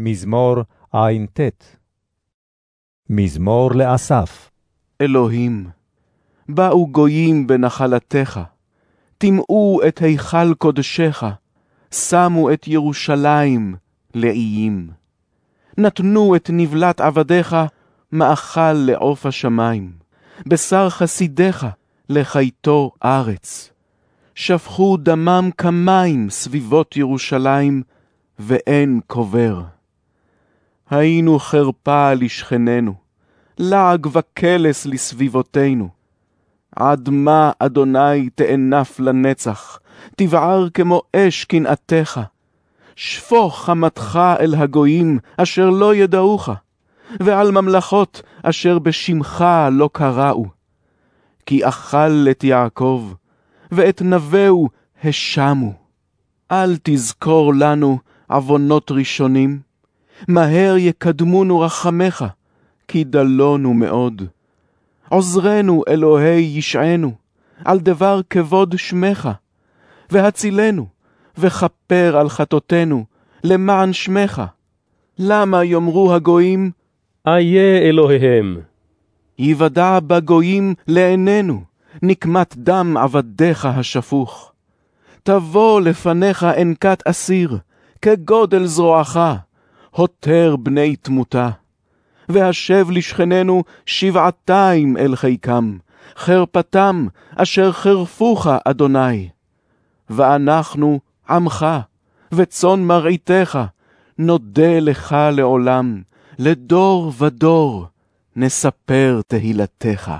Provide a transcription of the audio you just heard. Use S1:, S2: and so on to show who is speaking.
S1: מזמור ע"ט מזמור לאסף.
S2: אלוהים, באו גויים בנחלתך, טימאו את היכל קודשך, שמו את ירושלים לאיים. נתנו את נבלת עבדיך מאכל לעוף השמיים, בשר חסידיך לחייתו ארץ. שפכו דמם כמים סביבות ירושלים, ואין קובר. היינו חרפה לשכננו, לעג וקלס לסביבותינו. עד מה, אדוני, תאנף לנצח, תבער כמו אש קנאתך. שפוך חמתך אל הגויים אשר לא ידעוך, ועל ממלכות אשר בשמך לא קראו. כי אכל את יעקב, ואת נבהו השמו. אל תזכור לנו עוונות ראשונים, מהר יקדמונו רחמך, כי דלונו מאוד. עוזרנו, אלוהי ישענו, על דבר כבוד שמך, והצילנו, וכפר על חטאותינו, למען שמך. למה יאמרו הגויים,
S3: איה אלוהיהם.
S2: יוודע בגויים לעינינו, נקמת דם עבדיך השפוך. תבוא לפניך אנקת אסיר, כגודל זרועך, הותר בני תמותה. והשב לשכננו שבעתיים אל חיקם, חרפתם אשר חרפוך, אדוני. ואנחנו עמך, וצאן מרעיתך, נודה לך לעולם, לדור ודור, נספר תהילתך.